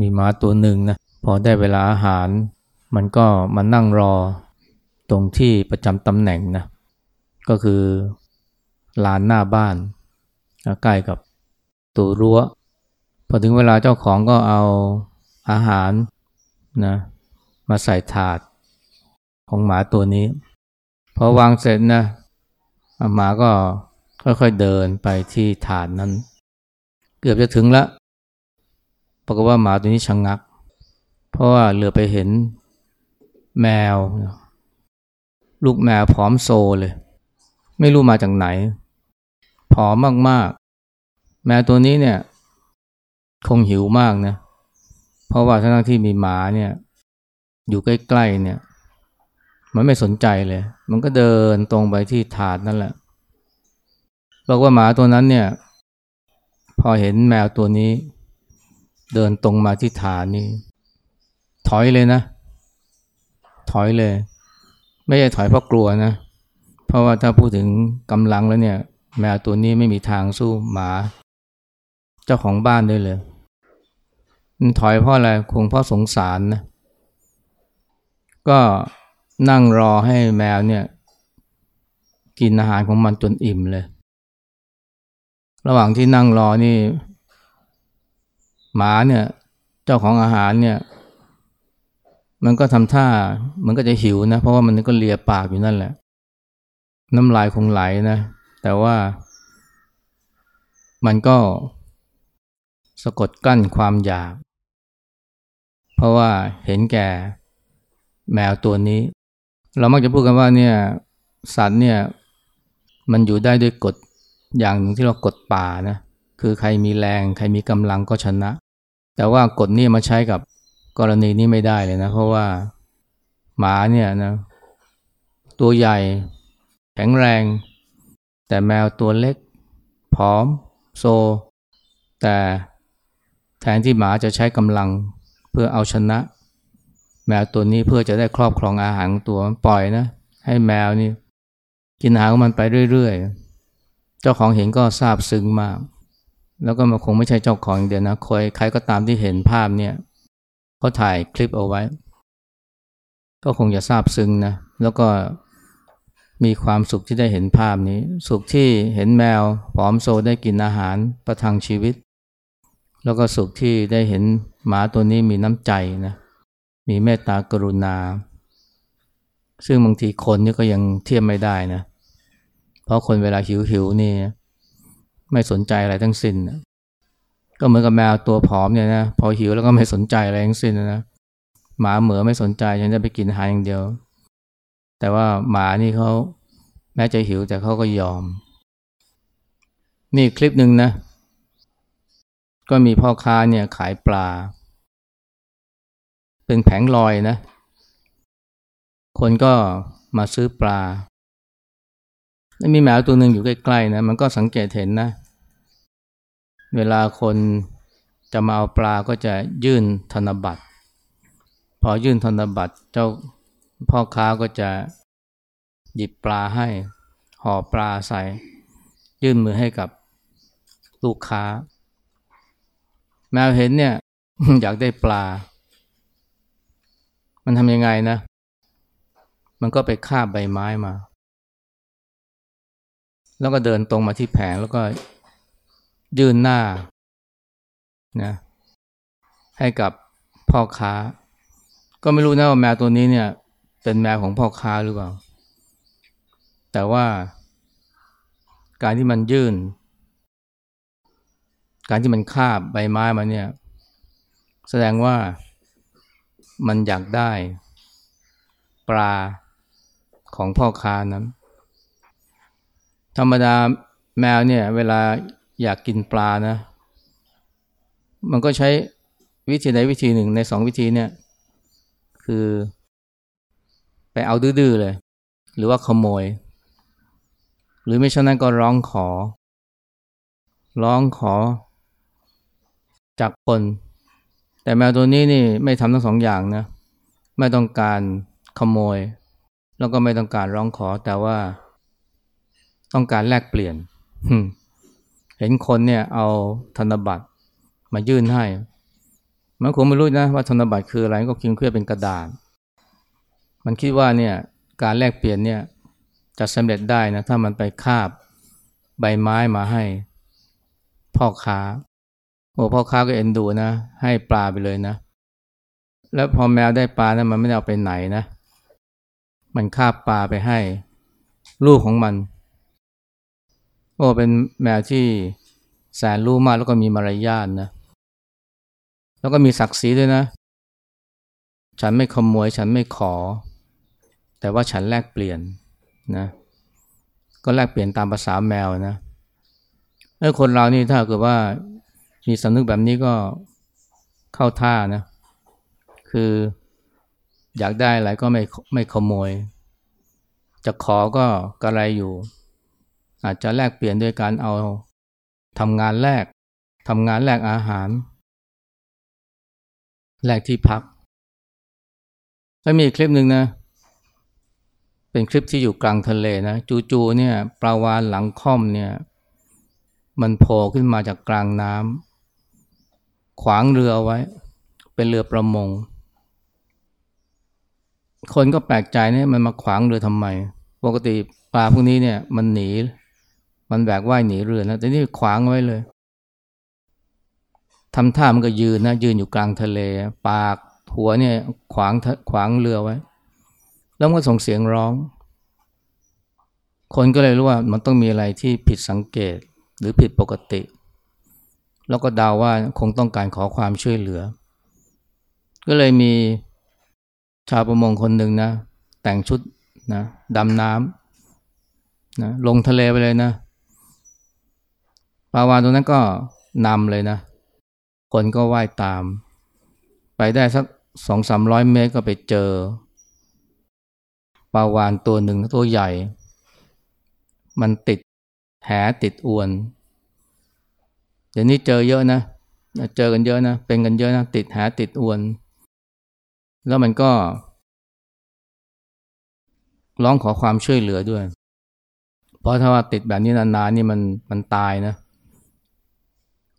มีหมาตัวหนึ่งนะพอได้เวลาอาหาร มันก็มานั่งรอตรงที่ประจำตำแหน่งนะก็คือลานหน้าบ้านใกล้กับตัวรั้ว พอถึงเวลาเจ้าของก็เอาอาหารนะมาใส่ถาดของหมาตัวนี้ พอวางเสร็จนะหมาก็ค่อยๆเดินไปที่ถาดนั้น เกือบจะถึงล้ว ปรากฏว่าหมาตัวนี้ชะงงัก เพราะว่าเหลือไปเห็นแมว ลูกแมวผอมโซเลย ไม่รู้มาจากไหน ผอมมากๆ แมวตัวนี้เนี่ย คงหิวมากนะ เพราะว่าทั้งที่มีหมาเนี่ย อยู่ใกล้ๆเนี่ย มันไม่สนใจเลย มันก็เดินตรงไปที่ถาดนั่นแหละบอกว่าหมาตัวนั้นเนี่ย พอเห็นแมวตัวนี้ เดินตรงมาที่ฐานนี้ถอยเลยนะ ถอยเลย ไม่ใช่ถอยเพราะกลัวนะ เพราะว่าถ้าพูดถึงกำลังแล้วเนี่ย แมวตัวนี้ไม่มีทางสู้หมา เจ้าของบ้านได้เลยมันถอยเพราะอะไรคงเพราะสงสารนะ ก็นั่งรอให้แมวเนี่ย กินอาหารของมันจนอิ่มเลย ระหว่างที่นั่งรอนี่ หมาเนี่ย เจ้าของอาหารเนี่ย มันก็ทำท่า มันก็จะหิวนะ เพราะว่ามันก็เลียปากอยู่นั่นแหละ น้ำลายคงไหลนะ แต่ว่า มันก็สะกดกั้นความอยาก เพราะว่าเห็นแก่แมวตัวนี้ เรามักจะพูดกันว่าเนี่ย สัตว์เนี่ย มันอยู่ได้ด้วยกฎอย่างหนึ่งที่เรากดป่านะ คือใครมีแรง ใครมีกำลังก็ชนะ แต่ว่ากฎนี้มาใช้กับกรณีนี้ไม่ได้เลยนะ เพราะว่าหมาเนี่ยนะ ตัวใหญ่ แข็งแรง แต่แมวตัวเล็ก ผอม โซ แต่แทนที่หมาจะใช้กำลังเพื่อเอาชนะ แมวตัวนี้เพื่อจะได้ครอบครองอาหารตัวปล่อยนะ ให้แมวนี่กินอาหารของมันไปเรื่อยๆ เจ้าของเห็นก็ซาบซึ้งมาก แล้วก็มันคงไม่ใช่เจ้าของอย่างเดียวนะคอยใครก็ตามที่เห็นภาพเนี่ยเขาถ่ายคลิปเอาไว้ ก็คงจะซาบซึ้งนะ แล้วก็มีความสุขที่ได้เห็นภาพนี้ สุขที่เห็นแมวผอมโซได้กินอาหารประทังชีวิต แล้วก็สุขที่ได้เห็นหมาตัวนี้มีน้ำใจนะ มีเมตตากรุณา ซึ่งบางทีคนนี่ก็ยังเทียบไม่ได้นะ เพราะคนเวลาหิวหิวนี่ ไม่สนใจอะไรทั้งสิ้นก็เหมือนกับแมวตัวผอมเนี่ยนะพอหิวแล้วก็ไม่สนใจอะไรทั้งสิ้นนะหมาเหมือไม่สนใจฉันจะไปกินอาหารอย่างเดียว แต่ว่าหมานี่เขาแม้จะหิวแต่เขาก็ยอม นี่คลิปหนึ่งนะ ก็มีพ่อค้าเนี่ยขายปลา เป็นแผงลอยนะ คนก็มาซื้อปลา แล้วมีแมวตัวหนึ่งอยู่ใกล้ๆนะมันก็สังเกตเห็นนะ เวลาคนจะมาเอาปลาก็จะยื่นธนบัตร พอยื่นธนบัตรเจ้าพ่อค้าก็จะหยิบปลาให้ ห่อปลาใส่ ยื่นมือให้กับลูกค้า แมวเห็นเนี่ย อยากได้ปลา มันทำยังไงนะ มันก็ไปคาบใบไม้มา แล้วก็เดินตรงมาที่แผงแล้วก็ยื่นหน้านะให้กับพ่อค้า ก็ไม่รู้นะว่าแมวตัวนี้เนี่ย เป็นแมวของพ่อค้าหรือเปล่า แต่ว่าการที่มันยื่น การที่มันคาบใบไม้มาเนี่ย แสดงว่ามันอยากได้ ปลาของพ่อค้านั้น ธรรมดาแมวเนี่ยเวลาอยากกินปลานะ มันก็ใช้วิธีใดวิธีหนึ่งในสองวิธีเนี่ย คือไปเอาดื้อเลย หรือว่าขโมย หรือไม่เช่นนั้นก็ร้องขอ ร้องขอ จากคน แต่แมวตัวนี้นี่ไม่ทำทั้งสองอย่างนะ ไม่ต้องการขโมย แล้วก็ไม่ต้องการร้องขอแต่ว่า ต้องการแลกเปลี่ยน เห็นคนเนี่ยเอาธนบัตรมายื่นให้ มันคงไม่รู้นะว่าธนบัตรคืออะไรก็คิดว่าเป็นกระดาษ มันคิดว่าเนี่ยการแลกเปลี่ยนเนี่ยจะสำเร็จได้นะถ้ามันไปคาบใบไม้มาให้ พ่อค้า โอ้พ่อค้าก็เอ็นดูนะ ให้ปลาไปเลยนะ แล้วพอแมวได้ปลานะมันไม่ได้เอาไปไหนนะ มันคาบปลาไปให้ ลูกของมัน โอ้เป็นแมวที่แสนรู้มากแล้วก็มีมารยาทนะ แล้วก็มีศักดิ์ศรีด้วยนะ ฉันไม่ขโมย ฉันไม่ขอ แต่ว่าฉันแลกเปลี่ยนนะ ก็แลกเปลี่ยนตามภาษาแมวนะเออคนเรานี่ถ้าเกิดว่ามีสำนึกแบบนี้ก็เข้าท่านะ คืออยากได้อะไรก็ไม่ไม่ขโมย จะขอก็กระไรอยู่ อาจจะแลกเปลี่ยนด้วยการเอาทำงานแลกทำงานแลกอาหาร แลกที่พัก แล้วมีคลิปหนึ่งนะ เป็นคลิปที่อยู่กลางทะเลนะ จูๆเนี่ยปลาวานหลังค่อมเนี่ย มันโผล่ขึ้นมาจากกลางน้ำขวางเรือไว้ เป็นเรือประมง คนก็แปลกใจเนี่ยมันมาขวางเรือทำไม ปกติปลาพวกนี้เนี่ยมันหนี มันแบกว่ายหนีเรือนะแต่นี่ขวางไว้เลยทำท่ามันก็ยืนนะยืนอยู่กลางทะเล ปากหัวเนี่ยขวางขวางเรือไว้ แล้วก็ส่งเสียงร้อง คนก็เลยรู้ว่ามันต้องมีอะไรที่ผิดสังเกตหรือผิดปกติ แล้วก็เดาว่าคงต้องการขอความช่วยเหลือ ก็เลยมีชาวประมงคนหนึ่งนะ แต่งชุดนะดำน้ำนะลงทะเลไปเลยนะ ปลาวานตรงนั้นก็นำเลยนะ คนก็ว่ายตาม ไปได้สักสองสามร้อยเมตรก็ไปเจอปลาวานตัวหนึ่งตัวใหญ่ มันติดแหติดอวน เดี๋ยวนี้เจอเยอะนะ เจอกันเยอะนะ เป็นกันเยอะนะ ติดแหติดอวน แล้วมันก็ร้องขอความช่วยเหลือด้วย เพราะถ้าว่าติดแบบนี้นานๆนี่มันมันตายนะ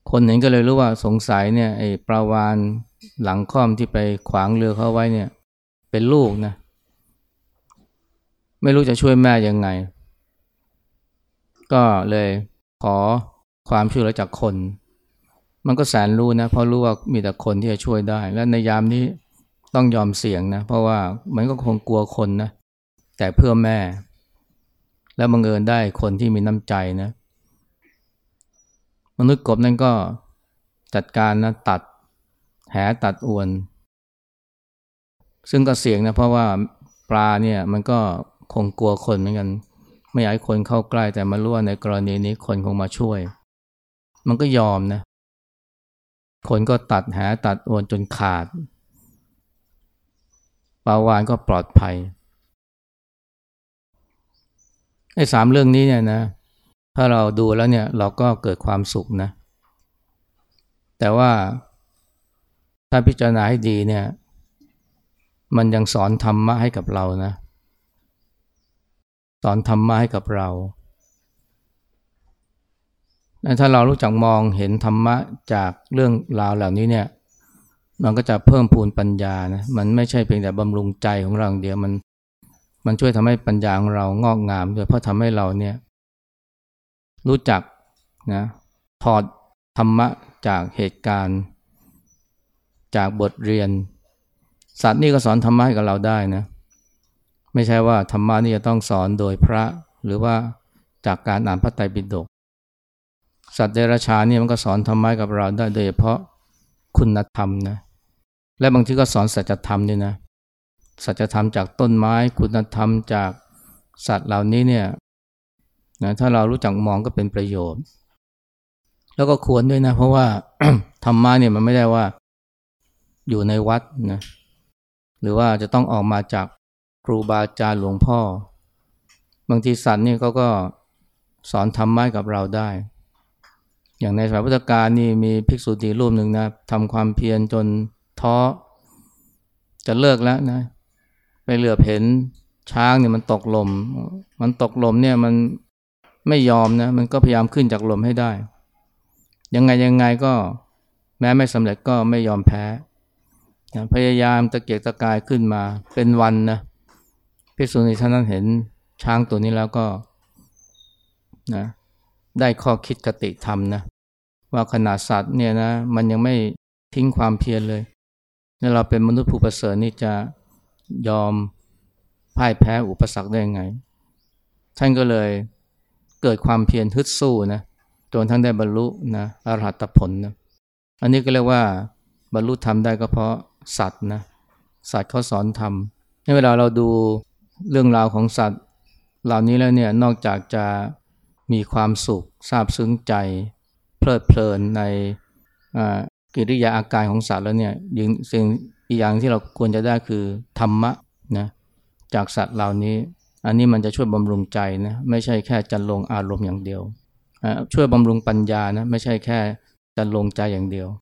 คนเห็นก็เลยรู้ว่าสงสัยเนี่ยไอ้ปลาวานหลังค่อมที่ไปขวางเรือเขาไว้เนี่ย เป็นลูกนะ ไม่รู้จะช่วยแม่ยังไง ก็เลยขอความช่วยเหลือจากคน มันก็แสนรู้นะ เพราะรู้ว่ามีแต่คนที่จะช่วยได้ และในยามนี้ต้องยอมเสี่ยงนะ เพราะว่ามันก็คงกลัวคนนะ แต่เพื่อแม่ แล้วบังเอิญได้คนที่มีน้ำใจนะ มนุษย์กบนั่นก็จัดการนะตัดแหตัดอวน ซึ่งก็เสี่ยงนะเพราะว่าปลาเนี่ยมันก็คงกลัวคนเหมือนกัน ไม่อยากให้คนเข้าใกล้แต่มารู้ว่าในกรณีนี้คนคงมาช่วย มันก็ยอมนะคนก็ตัดแหตัดอวนจนขาดปลาวานก็ปลอดภัยไอ้สามเรื่องนี้เนี่ยนะ ถ้าเราดูแล้วเนี่ยเราก็เกิดความสุขนะ แต่ว่าถ้าพิจารณาให้ดีเนี่ย มันยังสอนธรรมะให้กับเรานะ สอนธรรมะให้กับเราถ้าเรารู้จักมองเห็นธรรมะจากเรื่องราวเหล่านี้เนี่ย มันก็จะเพิ่มพูนปัญญานะ มันไม่ใช่เพียงแต่บำรุงใจของเราเดียว มัน มันช่วยทำให้ปัญญาของเรางอกงามด้วยเพราะทำให้เราเนี่ย รู้จักนะถอดธรรมะจากเหตุการณ์ จากบทเรียน สัตว์นี่ก็สอนธรรมะให้กับเราได้นะไม่ใช่ว่าธรรมะนี่จะต้องสอนโดยพระหรือว่าจากการอ่านพระไตรปิฎกสัตว์เดรัจฉานนี่มันก็สอนธรรมะกับเราได้โดยเฉพาะคุณธรรมนะและบางทีก็สอนสัจธรรมด้วยนะสัจธรรมจากต้นไม้ คุณธรรมจากสัตว์เหล่านี้เนี่ย นะถ้าเรารู้จักมองก็เป็นประโยชน์ แล้วก็ควรด้วยนะ เพราะว่าธรรมะเนี่ยมันไม่ได้ว่าอยู่ในวัดนะหรือว่าจะต้องออกมาจากครูบาอาจารย์หลวงพ่อ บางทีสัตว์นี่เขาก็สอนธรรมะกับเราได้ อย่างในสมัยพุทธกาลนี่มีภิกษุณีรูปหนึ่งนะทำความเพียรจนท้อจะเลิกแล้วนะไปเหลือเห็นช้างเนี่ยมันตกลม มันตกลมเนี่ยมัน ไม่ยอมนะมันก็พยายามขึ้นจากลมให้ได้ ยังไงยังไงก็แม้ไม่สำเร็จก็ไม่ยอมแพ้นะพยายามตะเกียกตะกายขึ้นมาเป็นวันนะพิสุนีท่านนั้นเห็นช้างตัวนี้แล้วก็นะได้ข้อคิดกติธรรมนะว่าขนาดสัตว์เนี่ยนะมันยังไม่ทิ้งความเพียรเลยแล้วเราเป็นมนุษย์ผู้ประเสริฐนี่จะยอมพ่ายแพ้อุปสรรคได้ยังไง ท่านก็เลย เกิดความเพียรฮึดสู้นะจนทั้งได้บรรลุนะอรหัตผลนะอันนี้ก็เรียกว่าบรรลุธรรมได้ก็เพราะสัตว์นะสัตว์เขาสอนธรรมเวลาเราดูเรื่องราวของสัตว์ เหล่านี้แล้วเนี่ยนอกจากจะมีความสุขซาบซึ้งใจ เพลิดเพลินในกิริยาอาการของสัตว์แล้วเนี่ยสิ่งอีกอย่างที่เราควรจะได้คือธรรมะนะจากสัตว์เหล่านี้ อันนี้มันจะช่วยบำรุงใจนะไม่ใช่แค่จันลงอารมณ์อย่างเดียวช่วยบำรุงปัญญานะไม่ใช่แค่จันลงใจอย่างเดียว